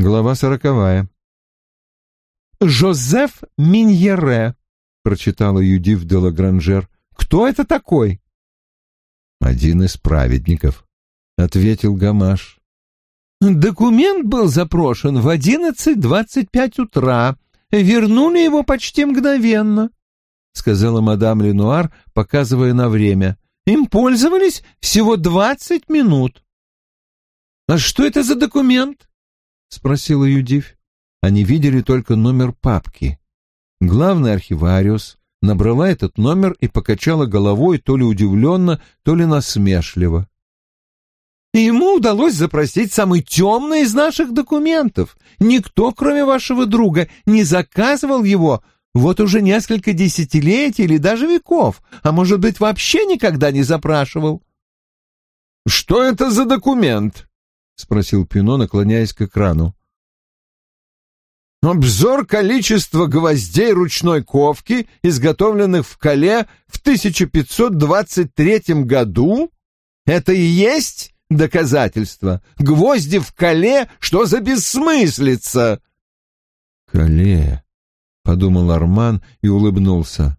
Глава сороковая. «Жозеф Миньере», — прочитала Юдив де Лагранжер. «Кто это такой?» «Один из праведников», — ответил Гамаш. «Документ был запрошен в одиннадцать двадцать пять утра. Вернули его почти мгновенно», — сказала мадам Ленуар, показывая на время. «Им пользовались всего двадцать минут». «А что это за документ?» — спросила Юдив. Они видели только номер папки. Главный архивариус набрала этот номер и покачала головой то ли удивленно, то ли насмешливо. Ему удалось запросить самый темный из наших документов. Никто, кроме вашего друга, не заказывал его вот уже несколько десятилетий или даже веков, а может быть, вообще никогда не запрашивал. «Что это за документ?» — спросил Пино, наклоняясь к экрану. Обзор количества гвоздей ручной ковки, изготовленных в Кале в 1523 году? Это и есть доказательство? Гвозди в Кале? Что за бессмыслица? Кале, подумал Арман и улыбнулся.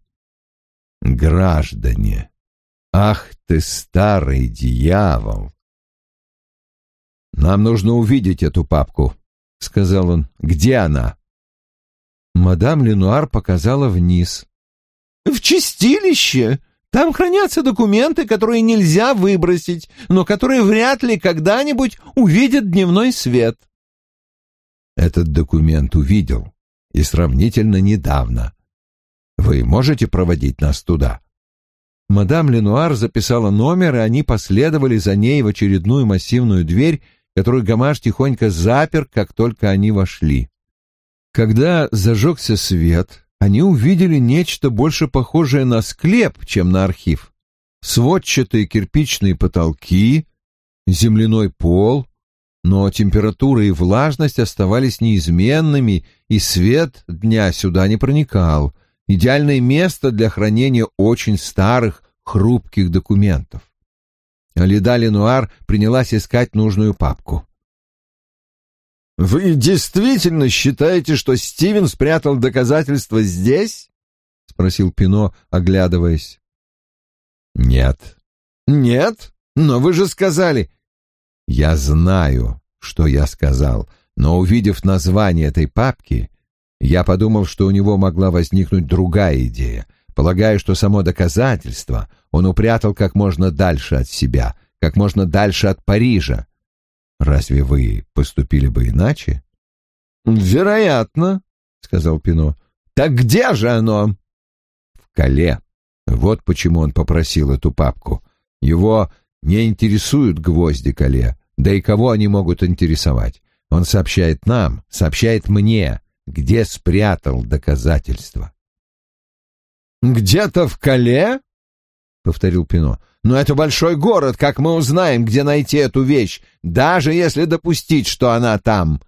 Граждане, ах ты старый дьявол! Нам нужно увидеть эту папку, — сказал он. «Где она?» Мадам Ленуар показала вниз. «В чистилище. Там хранятся документы, которые нельзя выбросить, но которые вряд ли когда-нибудь увидят дневной свет». Этот документ увидел, и сравнительно недавно. Вы можете проводить нас туда?» Мадам Ленуар записала номер, и они последовали за ней в очередную массивную дверь, которую Гамаш тихонько запер, как только они вошли. Когда зажегся свет, они увидели нечто больше похожее на склеп, чем на архив. Сводчатые кирпичные потолки, земляной пол, но температура и влажность оставались неизменными, и свет дня сюда не проникал. Идеальное место для хранения очень старых, хрупких документов. Лида Ленуар принялась искать нужную папку. «Вы действительно считаете, что Стивен спрятал доказательства здесь?» — спросил Пино, оглядываясь. «Нет». «Нет? Но вы же сказали...» «Я знаю, что я сказал, но, увидев название этой папки, я подумал, что у него могла возникнуть другая идея — Полагаю, что само доказательство он упрятал как можно дальше от себя, как можно дальше от Парижа. Разве вы поступили бы иначе? Вероятно, сказал Пино. Так где же оно? В Кале. Вот почему он попросил эту папку. Его не интересуют гвозди Кале, да и кого они могут интересовать. Он сообщает нам, сообщает мне, где спрятал доказательства. «Где-то в Кале?» — повторил Пино. «Но это большой город, как мы узнаем, где найти эту вещь, даже если допустить, что она там?»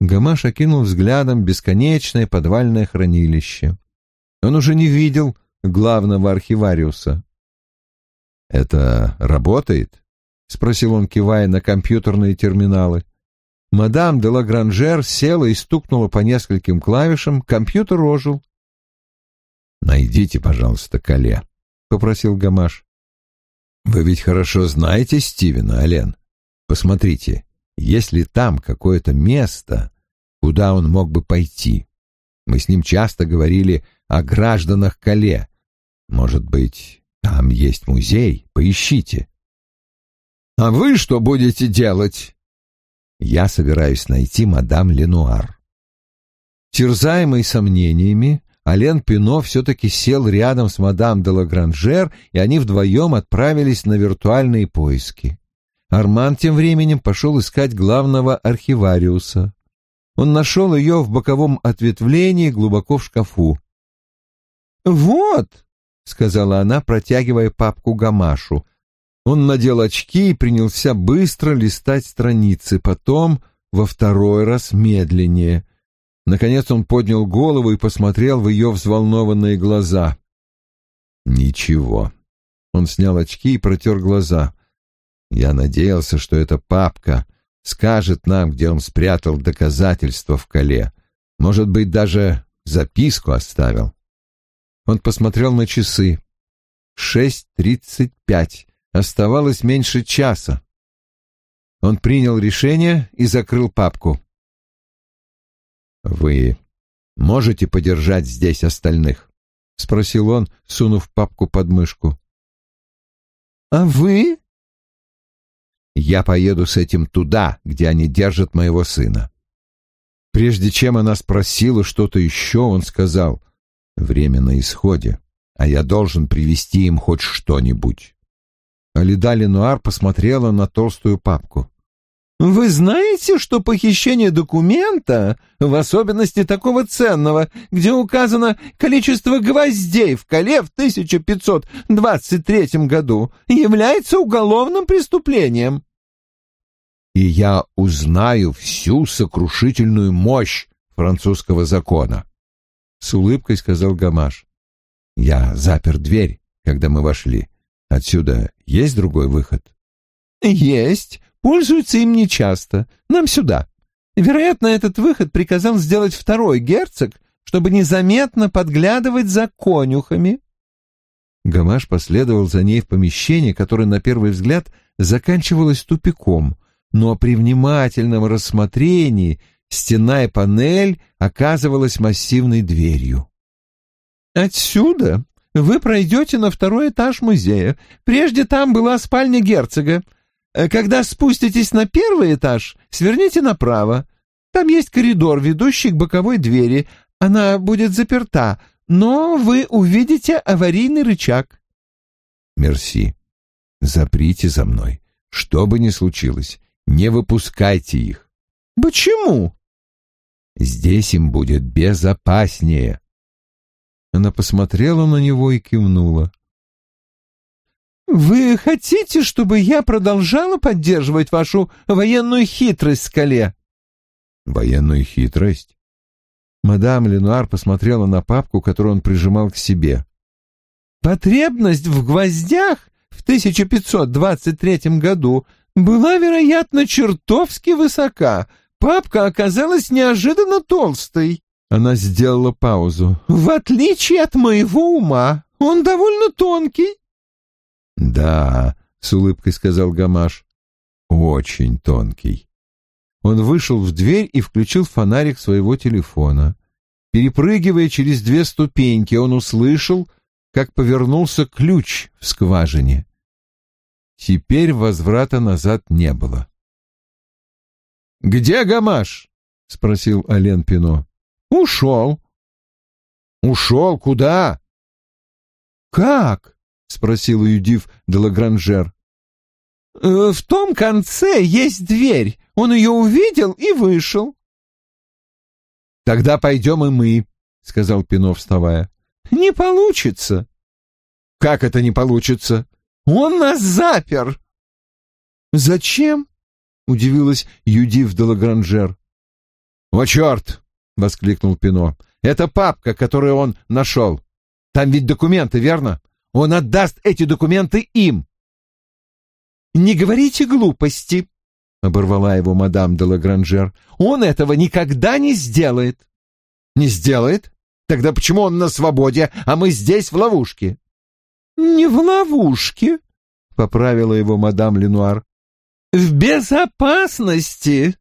Гамаш окинул взглядом бесконечное подвальное хранилище. Он уже не видел главного архивариуса. «Это работает?» — спросил он, кивая на компьютерные терминалы. Мадам де Лагранжер села и стукнула по нескольким клавишам, компьютер ожил. «Найдите, пожалуйста, Кале», — попросил Гамаш. «Вы ведь хорошо знаете Стивена, Ален. Посмотрите, есть ли там какое-то место, куда он мог бы пойти. Мы с ним часто говорили о гражданах Кале. Может быть, там есть музей? Поищите». «А вы что будете делать?» «Я собираюсь найти мадам Ленуар». Терзаемый сомнениями, Ален Пино все-таки сел рядом с мадам де Лагранжер, и они вдвоем отправились на виртуальные поиски. Арман тем временем пошел искать главного архивариуса. Он нашел ее в боковом ответвлении глубоко в шкафу. «Вот», — сказала она, протягивая папку Гамашу. Он надел очки и принялся быстро листать страницы, потом во второй раз медленнее. Наконец он поднял голову и посмотрел в ее взволнованные глаза. «Ничего». Он снял очки и протер глаза. «Я надеялся, что эта папка скажет нам, где он спрятал доказательства в коле. Может быть, даже записку оставил. Он посмотрел на часы. Шесть тридцать пять. Оставалось меньше часа. Он принял решение и закрыл папку. «Вы можете подержать здесь остальных?» — спросил он, сунув папку под мышку. «А вы?» «Я поеду с этим туда, где они держат моего сына». Прежде чем она спросила что-то еще, он сказал, «Время на исходе, а я должен привезти им хоть что-нибудь». Алида Ленуар посмотрела на толстую папку. Вы знаете, что похищение документа, в особенности такого ценного, где указано количество гвоздей в коле в 1523 году, является уголовным преступлением? И я узнаю всю сокрушительную мощь французского закона, — с улыбкой сказал Гамаш. Я запер дверь, когда мы вошли. Отсюда есть другой выход? Есть, Пользуются им нечасто. Нам сюда. Вероятно, этот выход приказал сделать второй герцог, чтобы незаметно подглядывать за конюхами. Гамаш последовал за ней в помещение, которое на первый взгляд заканчивалось тупиком, но при внимательном рассмотрении стена и панель оказывалась массивной дверью. «Отсюда вы пройдете на второй этаж музея. Прежде там была спальня герцога. Э, когда спуститесь на первый этаж, сверните направо. Там есть коридор, ведущий к боковой двери. Она будет заперта, но вы увидите аварийный рычаг. Мерси. Заприте за мной. Что бы ни случилось, не выпускайте их. Почему? Здесь им будет безопаснее. Она посмотрела на него и кивнула. «Вы хотите, чтобы я продолжала поддерживать вашу военную хитрость, Скале?» «Военную хитрость?» Мадам Ленуар посмотрела на папку, которую он прижимал к себе. «Потребность в гвоздях в 1523 году была, вероятно, чертовски высока. Папка оказалась неожиданно толстой». Она сделала паузу. «В отличие от моего ума, он довольно тонкий». «Да», — с улыбкой сказал Гамаш, — «очень тонкий». Он вышел в дверь и включил фонарик своего телефона. Перепрыгивая через две ступеньки, он услышал, как повернулся ключ в скважине. Теперь возврата назад не было. «Где Гамаш?» — спросил Ален Пино. «Ушел». «Ушел? Куда?» «Как?» — спросил Юдив де Лагранжер. «Э, «В том конце есть дверь. Он ее увидел и вышел». «Тогда пойдем и мы», — сказал Пино, вставая. «Не получится». «Как это не получится?» «Он нас запер». «Зачем?» — удивилась Юдив де Лагранжер. «О, черт!» — воскликнул Пино. «Это папка, которую он нашел. Там ведь документы, верно? Он отдаст эти документы им. «Не говорите глупости», — оборвала его мадам де Лагранжер. «Он этого никогда не сделает». «Не сделает? Тогда почему он на свободе, а мы здесь в ловушке?» «Не в ловушке», — поправила его мадам Ленуар. «В безопасности».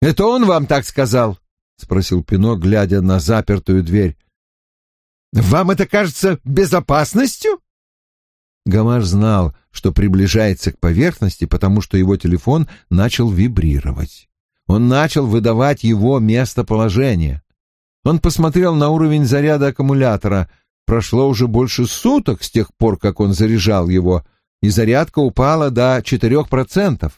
«Это он вам так сказал?» — спросил Пино, глядя на запертую дверь. Вам это кажется безопасностью? Гамаш знал, что приближается к поверхности, потому что его телефон начал вибрировать. Он начал выдавать его местоположение. Он посмотрел на уровень заряда аккумулятора. Прошло уже больше суток с тех пор, как он заряжал его, и зарядка упала до 4%.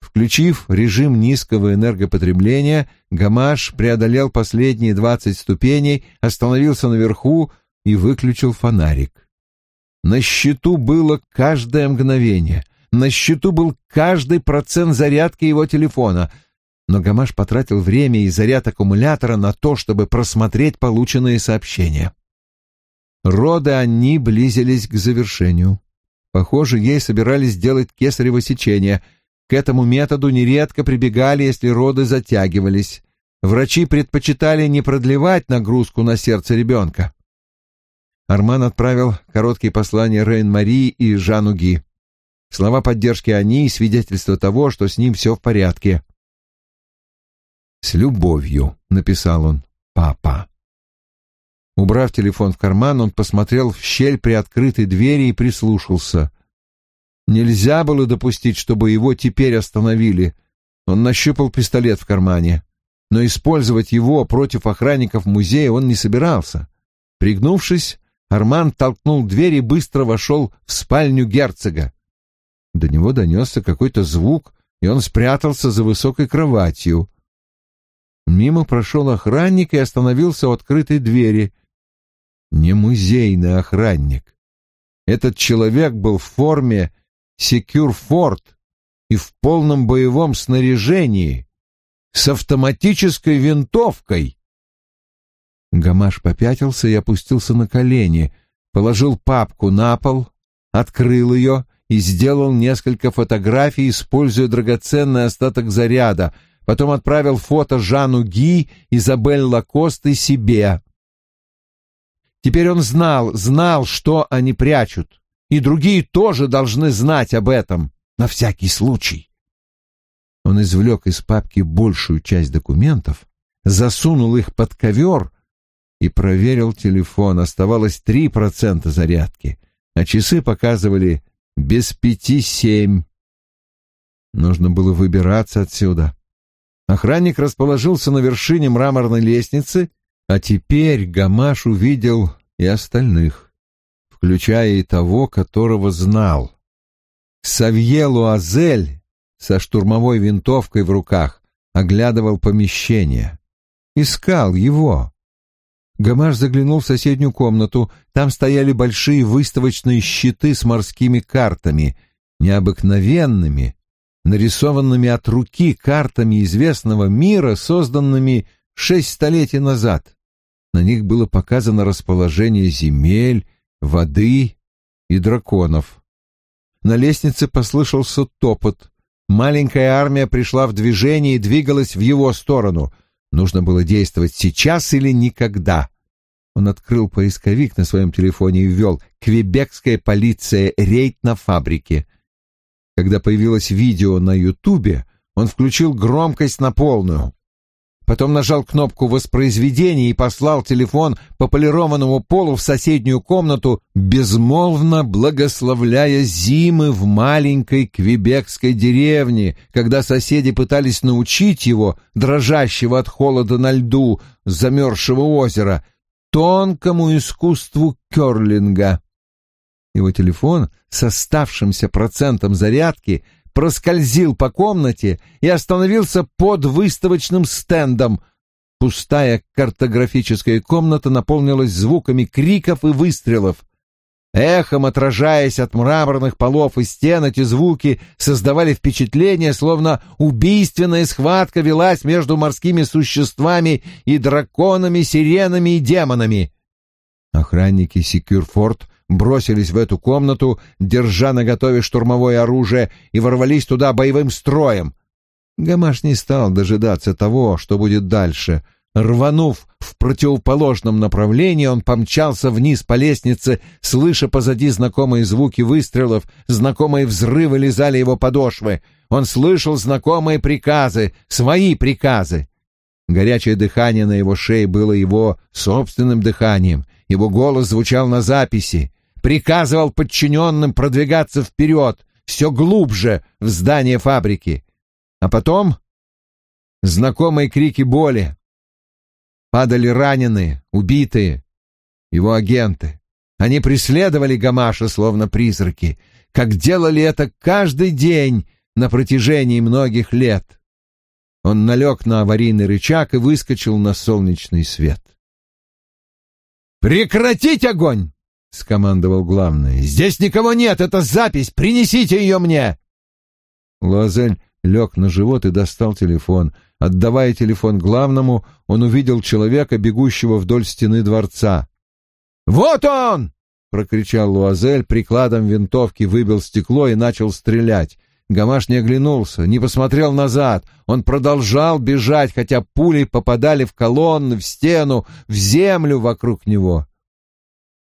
Включив режим низкого энергопотребления, Гамаш преодолел последние двадцать ступеней, остановился наверху и выключил фонарик. На счету было каждое мгновение, на счету был каждый процент зарядки его телефона, но Гамаш потратил время и заряд аккумулятора на то, чтобы просмотреть полученные сообщения. Роды они близились к завершению. Похоже, ей собирались сделать кесарево сечение — К этому методу нередко прибегали, если роды затягивались. Врачи предпочитали не продлевать нагрузку на сердце ребенка. Арман отправил короткие послания Рейн-Мари и Жану Ги. Слова поддержки они — свидетельство того, что с ним все в порядке. «С любовью», — написал он, — «папа». Убрав телефон в карман, он посмотрел в щель при открытой двери и прислушался. Нельзя было допустить, чтобы его теперь остановили. Он нащупал пистолет в кармане, но использовать его против охранников музея он не собирался. Пригнувшись, Арман толкнул дверь и быстро вошел в спальню герцога. До него донесся какой-то звук, и он спрятался за высокой кроватью. Мимо прошел охранник и остановился у открытой двери. Не музейный охранник. Этот человек был в форме секюрфорт и в полном боевом снаряжении, с автоматической винтовкой. Гамаш попятился и опустился на колени, положил папку на пол, открыл ее и сделал несколько фотографий, используя драгоценный остаток заряда, потом отправил фото Жану Ги, Изабель Лакост и себе. Теперь он знал, знал, что они прячут, и другие тоже должны знать об этом, на всякий случай. Он извлек из папки большую часть документов, засунул их под ковер и проверил телефон. Оставалось три процента зарядки, а часы показывали без пяти семь. Нужно было выбираться отсюда. Охранник расположился на вершине мраморной лестницы, а теперь Гамаш увидел и остальных, включая и того, которого знал. Савье Луазель со штурмовой винтовкой в руках оглядывал помещение. Искал его. Гамаш заглянул в соседнюю комнату. Там стояли большие выставочные щиты с морскими картами, необыкновенными, нарисованными от руки картами известного мира, созданными шесть столетий назад. На них было показано расположение земель, воды и драконов. На лестнице послышался топот. Маленькая армия пришла в движение и двигалась в его сторону — Нужно было действовать сейчас или никогда. Он открыл поисковик на своем телефоне и ввел «Квебекская полиция. Рейд на фабрике». Когда появилось видео на Ютубе, он включил громкость на полную потом нажал кнопку воспроизведения и послал телефон по полированному полу в соседнюю комнату, безмолвно благословляя зимы в маленькой квебекской деревне, когда соседи пытались научить его, дрожащего от холода на льду замерзшего озера, тонкому искусству керлинга. Его телефон с оставшимся процентом зарядки — проскользил по комнате и остановился под выставочным стендом. Пустая картографическая комната наполнилась звуками криков и выстрелов. Эхом отражаясь от мраморных полов и стен, эти звуки создавали впечатление, словно убийственная схватка велась между морскими существами и драконами, сиренами и демонами. Охранники Секюрфорд бросились в эту комнату, держа наготове штурмовое оружие, и ворвались туда боевым строем. Гамаш не стал дожидаться того, что будет дальше. Рванув в противоположном направлении, он помчался вниз по лестнице, слыша позади знакомые звуки выстрелов, знакомые взрывы лизали его подошвы. Он слышал знакомые приказы, свои приказы. Горячее дыхание на его шее было его собственным дыханием. Его голос звучал на записи приказывал подчиненным продвигаться вперед, все глубже в здание фабрики. А потом знакомые крики боли. Падали раненые, убитые, его агенты. Они преследовали Гамаша, словно призраки, как делали это каждый день на протяжении многих лет. Он налег на аварийный рычаг и выскочил на солнечный свет. «Прекратить огонь!» — скомандовал главный. «Здесь никого нет, это запись, принесите ее мне!» Луазель лег на живот и достал телефон. Отдавая телефон главному, он увидел человека, бегущего вдоль стены дворца. «Вот он!» — прокричал Луазель, прикладом винтовки выбил стекло и начал стрелять. Гамаш не оглянулся, не посмотрел назад. Он продолжал бежать, хотя пули попадали в колонны, в стену, в землю вокруг него.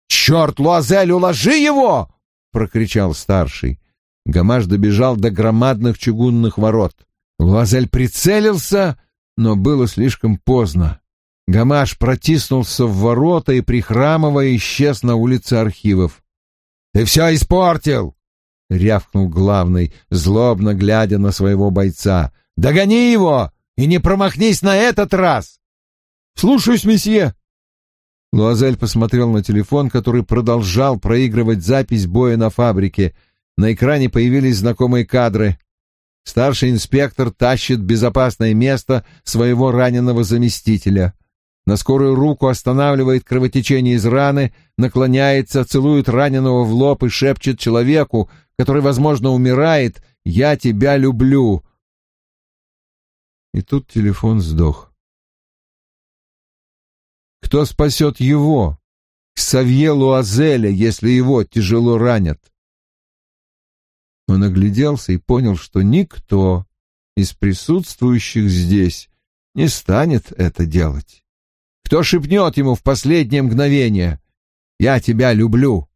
«Черт, Луазель, уложи его!» — прокричал старший. Гамаш добежал до громадных чугунных ворот. Луазель прицелился, но было слишком поздно. Гамаш протиснулся в ворота и, прихрамывая, исчез на улице архивов. «Ты все испортил!» — рявкнул главный, злобно глядя на своего бойца. «Догони его и не промахнись на этот раз!» «Слушаюсь, месье!» Луазель посмотрел на телефон, который продолжал проигрывать запись боя на фабрике. На экране появились знакомые кадры. Старший инспектор тащит безопасное место своего раненого заместителя. На скорую руку останавливает кровотечение из раны, наклоняется, целует раненого в лоб и шепчет человеку, который, возможно, умирает, «Я тебя люблю». И тут телефон сдох. Кто спасет его? Ксавье Луазеля, если его тяжело ранят. Он огляделся и понял, что никто из присутствующих здесь не станет это делать. Кто шепнет ему в последнее мгновение «Я тебя люблю»?